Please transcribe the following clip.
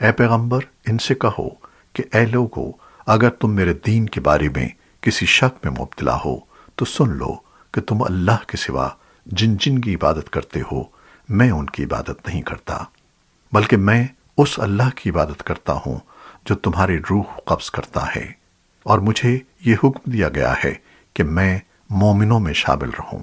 اے پیغمبر، ان سے کہو کہ اے لوگو، اگر تم میرے دین کے بارے میں کسی شک میں مبتلا ہو، تو سن لو کہ تم اللہ کے سوا جن جن کی عبادت کرتے ہو، میں ان کی عبادت نہیں کرتا، بلکہ میں اس اللہ کی عبادت کرتا ہوں جو تمہاری روح قبض کرتا ہے۔ اور مجھے یہ حکم دیا گیا ہے کہ میں مومنوں میں شامل رہوں۔